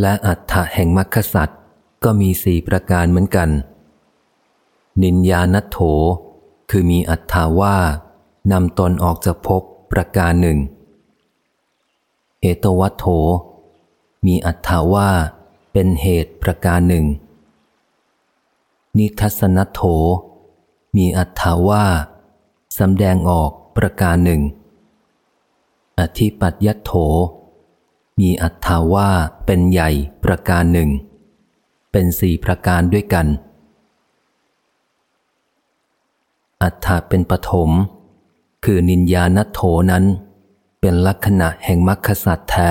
และอัฏฐะแห่งมรรคสัตว์ก็มีสี่ประการเหมือนกัน นินยานัโถ คือมีอัฏฐาว่านำตนออกจากภพประการหนึ่งเอตวัตโถ มีอัฏฐาว่าเป็นเหตุประการหนึ่ง นิทัศนโถ มีอัฏฐาว่าสำแดงออกประการหนึ่ง อธิปัตยโถ มีอัฏฐาว่าเป็นใหญ่ประการหนึ่ง เป็นสี่ประการด้วยกัน อัฏฐาเป็นปฐม คือนินยานัตโถนั้น เป็นลักษณะแห่งมรรคสัตว์แท้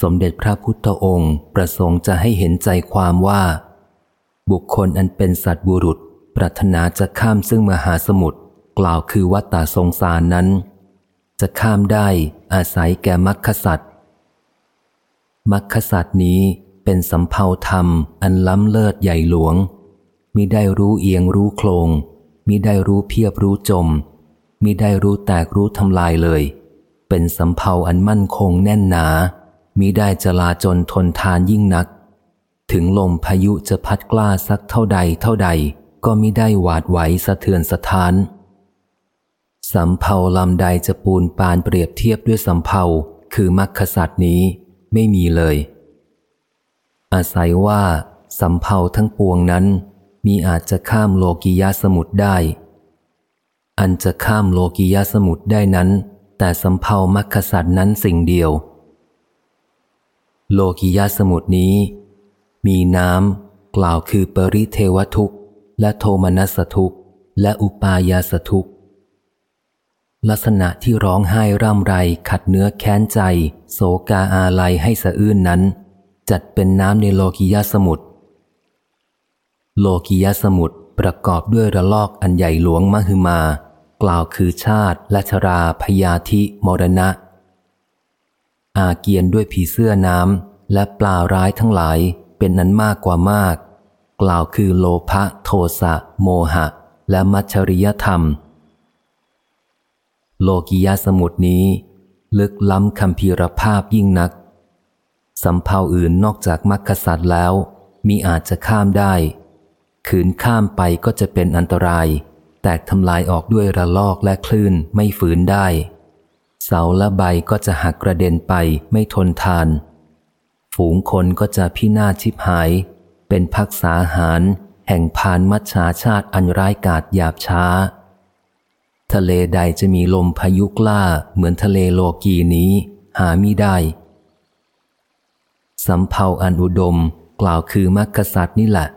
สมเด็จพระพุทธองค์ประสงค์จะให้เห็นใจความว่า บุคคลอันเป็นสัตว์บุรุษ ปรารถนาจะข้ามซึ่งมหาสมุทรกล่าวคือวัตตาสงสารนั้น จะข้ามได้อาศัยแก่มรรคสัตว์มรรคสัตว์นี้เป็นสำเภาธรรมอันล้ำเลิศใหญ่หลวง มิได้รู้เอียงรู้โครงมิได้รู้เพียบรู้จม มิได้รู้แตกรู้ทำลายเลย เป็นสำเภาอันมั่นคงแน่นหนา มิได้จะลาจนทนทานยิ่งนัก ถึงลมพายุจะพัดกล้าสักเท่าใดเท่าใด ก็มิได้หวาดไหวสะเทือนสะท้าน สำเภาลำใดจะปูนปานเปรียบเทียบด้วยสำเภาคือมรรคสัตว์นี้ไม่มีเลย อาศัยว่าสำเภาทั้งปวงนั้น มีอาจจะข้ามโลกิยาสมุทรได้ อันจะข้ามโลกิยาสมุทรได้นั้น แต่สำเภามัคคสัตว์นั้นสิ่งเดียว โลกิยาสมุทรนี้ มีน้ำกล่าวคือปริเทวทุกข์ และโทมนัสทุกข์ และอุปายาสทุกข์ ลักษณะที่ร้องไห้ร่ำไรขัดเนื้อแค้นใจ โศกาอาลัยให้สะอื้นนั้น จัดเป็นน้ำในโลกิยาสมุทรโลกิยสมุทรประกอบด้วยระลอกอันใหญ่หลวงมหึมา กล่าวคือชาติและชราพยาธิมรณะ อาเกียนด้วยผีเสื้อน้ำและปลาร้ายทั้งหลายเป็นนั้นมากกว่ามาก กล่าวคือโลภะโทสะโมหะ และมัชริยธรรม โลกิยาสมุทนี้ ลึกล้ำคำพีรภาพยิ่งนักสำเภาอื่นนอกจากมัคคสัตว์แล้ว มีอาจจะข้ามได้ ขืนข้ามไปก็จะเป็นอันตราย แตกทำลายออกด้วยระลอกและคลื่นไม่ฝืนได้ เสาและใบก็จะหักกระเด็นไปไม่ทนทาน ฝูงคนก็จะพินาศชิบหาย เป็นพักษาหาร แห่งพานมัชชาชาติอันร้ายกาจหยาบช้า ทะเลใดจะมีลมพายุกล้าเหมือนทะเลโลกีนี้ หามิได้ สำเภาอันอุดมกล่าวคือมรรคสัตว์นี่แหละ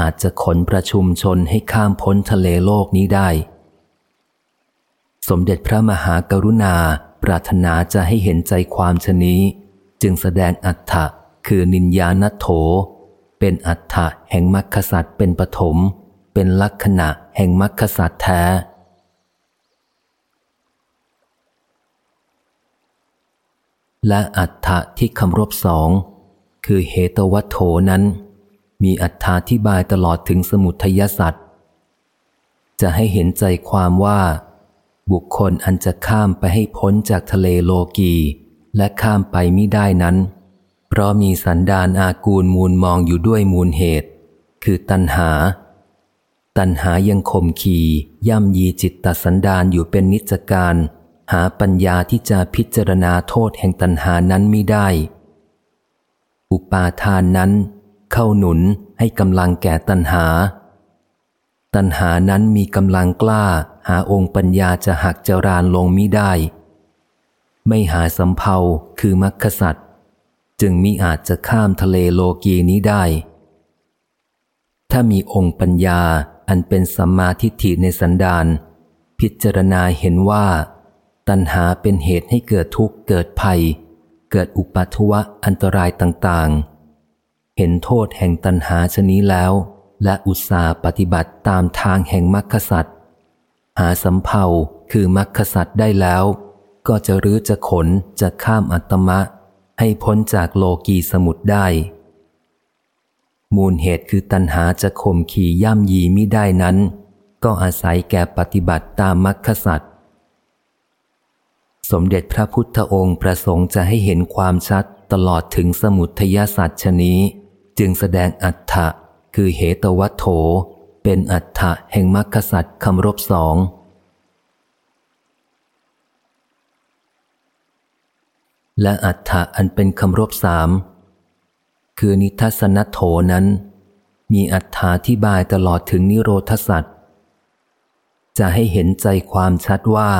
อาจจะขนประชุมชนให้ข้ามพ้นทะเลโลกนี้ได้ สมเด็จพระมหากรุณาปรารถนาจะให้เห็นใจความชนี้ จึงแสดงอัฏฐะคือนินยานัโถ เป็นอัฏฐะแห่งมรรคสัตว์เป็นปฐมเป็นลักษณะแห่งมรรคสัตว์แท้ และอัฏฐะที่คำรบสอง คือเหตวัตโถนั้น มีอธิบายตลอดถึงสมุทัยสัตว์จะให้เห็นใจความว่า บุคคลอันจะข้ามไปให้พ้นจากทะเลโลกีและข้ามไปไม่ได้นั้น เพราะมีสันดานอากูลมูลมองอยู่ด้วยมูลเหตุ คือตัณหา ตัณหายังข่มขีย่ำยีจิตตสันดานอยู่เป็นนิจการ หาปัญญาที่จะพิจารณาโทษแห่งตัณหานั้นไม่ได้ อุปาทานนั้น เข้าหนุนให้กำลังแก่ตัณหา ตัณหานั้นมีกำลังกล้า หาองค์ปัญญาจะหักจรานลงมิได้ ไม่หาสำเพาคือมรรคสัตว์จึงมิอาจจะข้ามทะเลโลกีนี้ได้ ถ้ามีองค์ปัญญาอันเป็นสัมมาทิฏฐิในสันดานพิจารณาเห็นว่า ตัณหาเป็นเหตุให้เกิดทุกข์เกิดภัย เกิดอุปัทวะอันตรายต่างๆ เห็นโทษแห่งตัณหาชนี้แล้ว และอุตสาปฏิบัติตามทางแห่งมรรคสัตว์หาสำเพาคือมรรคสัตว์ได้แล้ว ก็จะรื้อจะขนจะข้ามอัตมะ ให้พ้นจากโลกีสมุทรได้ มูลเหตุคือตัณหาจะข่มขี่ย่ำยีมิได้นั้น ก็อาศัยแก่ปฏิบัติตามมรรคสัตว์ สมเด็จพระพุทธองค์ประสงค์จะให้เห็นความชัดตลอดถึงสมุทยศาสตว์ชนี้ จึงแสดงอัฏฐะคือเหตวัตโถ เป็นอัฏฐะแห่งมรรคสัตว์คำรบสองและอัฏฐะอันเป็นคำรบสามคือนิทัศนโถนั้น มีอัฏฐาที่บายตลอดถึงนิโรธสัตว์จะให้เห็นใจความชัดว่า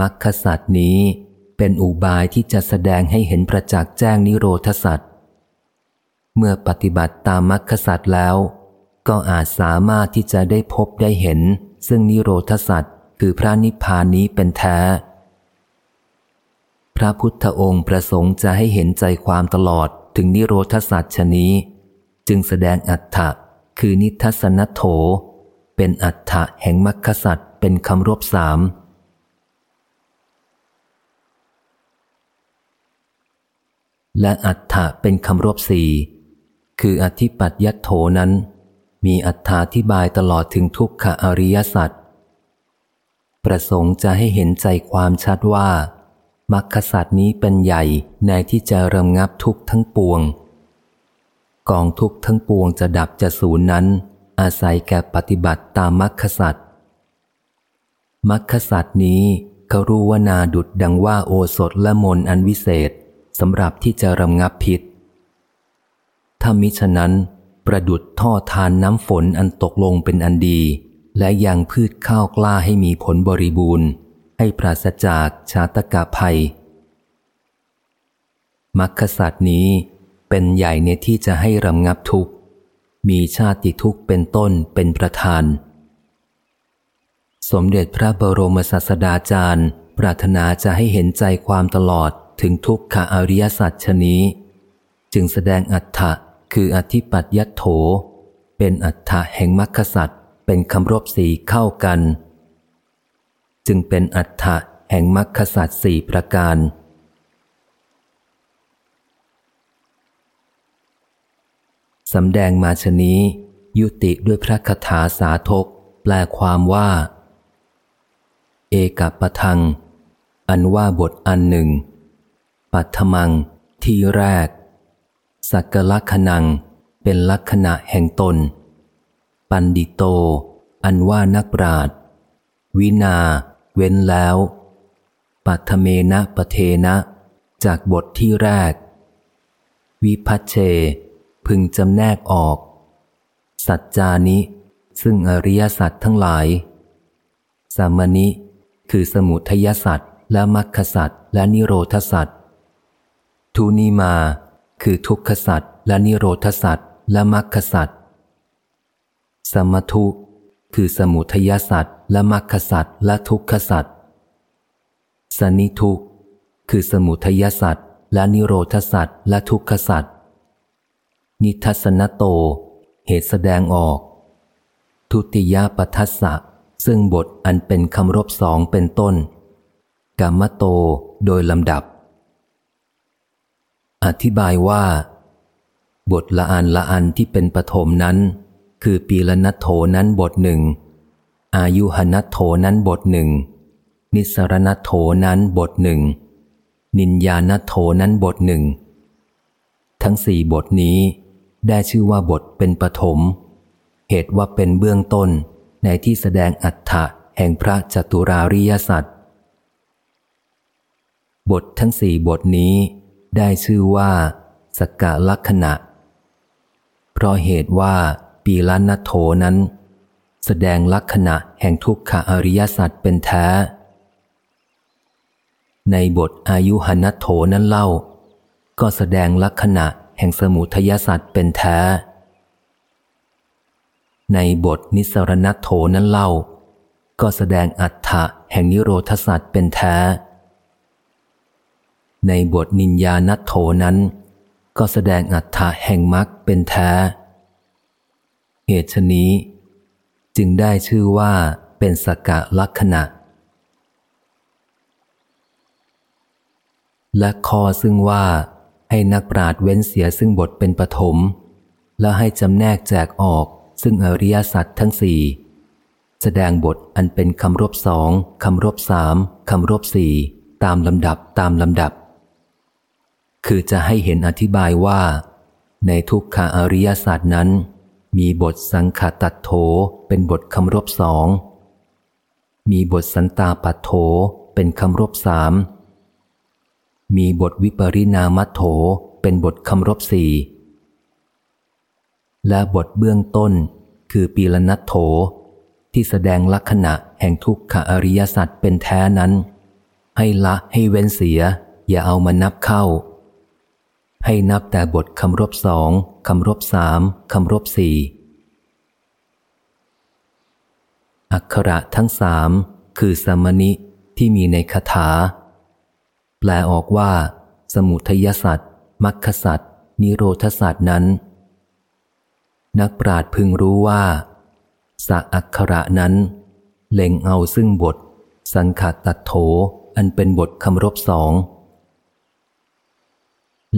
มรรคสัตว์นี้เป็นอุบายที่จะแสดงให้เห็นประจักษ์แจ้งนิโรธสัตว์เมื่อปฏิบัติตามมรรคสัตว์แล้ว ก็อาจสามารถที่จะได้พบได้เห็น ซึ่งนิโรธสัตว์คือพระนิพพานนี้เป็นแท้ พระพุทธองค์ประสงค์จะให้เห็นใจความตลอดถึงนิโรธสัตว์ชนี้ จึงแสดงอัฏฐะคือนิทัศนโถ เป็นอัฏฐะแห่งมรรคสัตว์เป็นคำรบสาม และอัฏฐะเป็นคำรบสี่คืออธิปัตยัตโถนั้น มีอัฏฐาที่บายตลอดถึงทุกขอริยสัตว์ประสงค์จะให้เห็นใจความชัดว่ามรรคสัตว์นี้เป็นใหญ่ในที่จะรำงับทุกทั้งปวง กองทุกทั้งปวงจะดับจะสูญนั้น อาศัยแก่ปฏิบัติตามมรรคสัตว์มรรคสัตว์นี้เขารู้ว่านาดุดดังว่าโอสถและมนอันวิเศษ สำหรับที่จะรำงับพิษ ถ้ามิฉะนั้น ประดุดท่อทานน้ำฝนอันตกลงเป็นอันดี และยังพืชข้าวกล้าให้มีผลบริบูรณ์ ให้ปราศจากชาตกาภัยมรรคสัตว์นี้เป็นใหญ่ในที่จะให้รำงับทุกข์ มีชาติทุกข์เป็นต้นเป็นประธาน สมเด็จพระบรมศาสดาจารย์ ปรารถนาจะให้เห็นใจความตลอด ถึงทุกขาอริยสัจชนี้ จึงแสดงอัฏฐะคืออธิปัตยัตโถ เป็นอัฏฐะแห่งมรรคสัตเป็นคำรบสีเข้ากัน จึงเป็นอัฏฐะแห่งมรรคสัตสี่ประการ สำแดงมาชนี้ยุติด้วยพระคาถาสาทก แปลความว่า เอกับปะทัง อันว่าบทอันหนึ่ง ปัทมัง ที่แรก สักลักษณัง เป็นลักษณะแห่งตน ปันดิโต อันว่านักปราดวินา เว้นแล้ว ปัทเมนะปะเทนะ จากบทที่แรก วิพัชเช พึงจำแนกออก สัจจานิ ซึ่งอริยสัจทั้งหลาย สามนิ คือสมุทยสัจและมรรคสัจและนิโรธสัจ ทุนีมา คือทุกขสัจและนิโรธสัจและมรรคสัจสมทุคือสมุทยสัจและมรรคสัจและทุกขสัจสนิทุคือสมุทยสัจและนิโรธสัจและทุกขสัจนิทัศนโต เหตุแสดงออก ทุติยปทัสสะซึ่งบทอันเป็นคำรบสองเป็นต้น กามโตโดยลำดับ อธิบายว่า บทละอันละอันที่เป็นปฐมนั้น คือปีละนัทโถนั้นบทหนึ่ง อายุหนัทโถนั้นบทหนึ่ง นิสรณัทโถนั้นบทหนึ่ง นินญาณโถนั้นบทหนึ่ง ทั้งสี่บทนี้ได้ชื่อว่าบทเป็นปฐม เหตุว่าเป็นเบื้องต้นในที่แสดงอัฏฐะแห่งพระจตุราริยสัตว์บททั้งสี่บทนี้ ได้ชื่อว่าสกกะลักษณะ เพราะเหตุว่าปีละนัโถนั้น แสดงลักษณะแห่งทุกขอริยสัตว์เป็นแท้ ในบทอายุหนัโถนั้นเล่า ก็แสดงลักษณะแห่งสมุทยสัตว์เป็นแท้ ในบทนิสรณโถนั้นเล่า ก็แสดงอัฏฐะแห่งนิโรธสัตว์เป็นแท้ ในบทนิญญาณโถนั้น ก็แสดงอัฏฐะแห่งมรรคเป็นแท้ เหตุนี้ จึงได้ชื่อว่าเป็นสกะลักษณะ และคอซึ่งว่าให้นักปราดเว้นเสียซึ่งบทเป็นปฐมและให้จำแนกแจกออกซึ่งอริยสัจทั้งสี่แสดงบทอันเป็นคำรบสองคำรบสามคำรบสี่ตามลำดับตามลำดับ คือจะให้เห็นอธิบายว่า ในทุกขาอริยศาสตร์นั้น มีบทสังขตัดโถเป็นบทคำรบสอง มีบทสันตาปัดโถเป็นคำรบสาม มีบทวิปริณามัตโถเป็นบทคำรบสี่ และบทเบื้องต้นคือปีลนัตโถที่แสดงลักษณะแห่งทุกขอริยสัจเป็นแท้นั้น ให้ละให้เว้นเสีย อย่าเอามานับเข้า ให้นับแต่บทคำรบสองคำรบสามคำรบสี่อักขระทั้งสามคือสมณิที่มีในคาถา แปลออกว่า สมุทยสัตว์มัคคสัตว์นิโรธสัตว์นั้น นักปราดพึงรู้ว่าสะอักขระนั้น เล็งเอาซึ่งบท สังขตัดโถอันเป็นบทคำรบสอง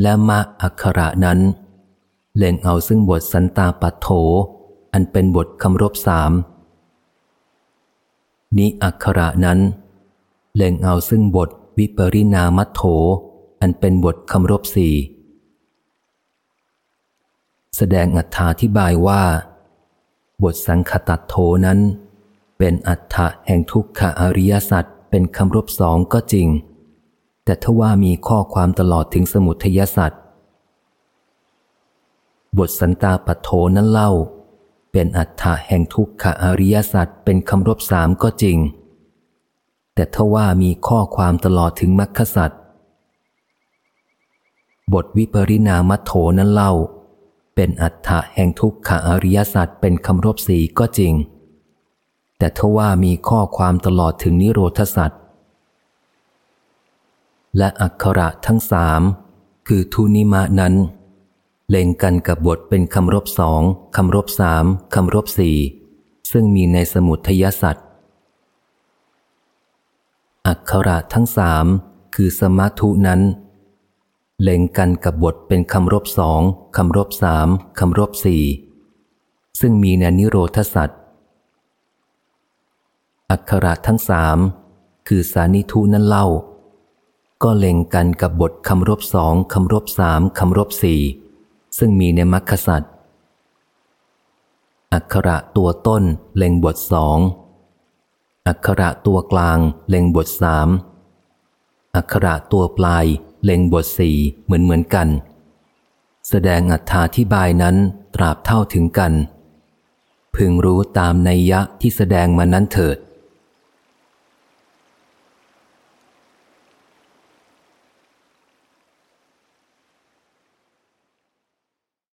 และมะอักขระนั้น เล็งเอาซึ่งบทสันตาปัโถ อันเป็นบทคำรบสามนิอักขระนั้น เล็งเอาซึ่งบทวิปริณามัตโถ อันเป็นบทคำรบสี่แสดงอัธาธิบายว่า บทสังคตัดโทนั้น เป็นอัฏฐะแห่งทุกขอริยสัจเป็นคำรบสองก็จริง แต่ทว่ามีข้อความตลอดถึงสมุทยสัจบทสันตาปัโทนั้นเล่า เป็นอัฏฐะแห่งทุกขอริยสัจเป็นคำรบสามก็จริง แต่ทว่ามีข้อความตลอดถึงมรรคสัจบทวิปริณามัโทนั้นเล่า เป็นอัฏฐะแห่งทุกขอริยสัจเป็นคำรบสีก็จริง แต่ทว่ามีข้อความตลอดถึงนิโรธสัจ และอักขระทั้งสามคือทุนิมะนั้น เล่งกันกับบทเป็นคำรบสองคำรบสามคำรบสี่ซึ่งมีในสมุทยสัจอักขระทั้งสามคือสมาธุนั้น เล็งกันกับบทเป็นคำรบสองคำรบสามคำรบสี่ซึ่งมีในนิโรธสัตว์อักขระทั้งสามคือสานิทุนั้นเล่า ก็เล็งกันกับบทคำรบสองคำรบสามคำรบสี่ซึ่งมีในมัคคสัตว์อักขระตัวต้นเล็งบทสองอักขระตัวกลางเล็งบทสามอักขระตัวปลายเล็งบทสี่เหมือนเหมือนกัน แสดงอัธาธิบายนั้นตราบเท่าถึงกัน พึงรู้ตามนัยยะที่แสดงมานั้นเถิด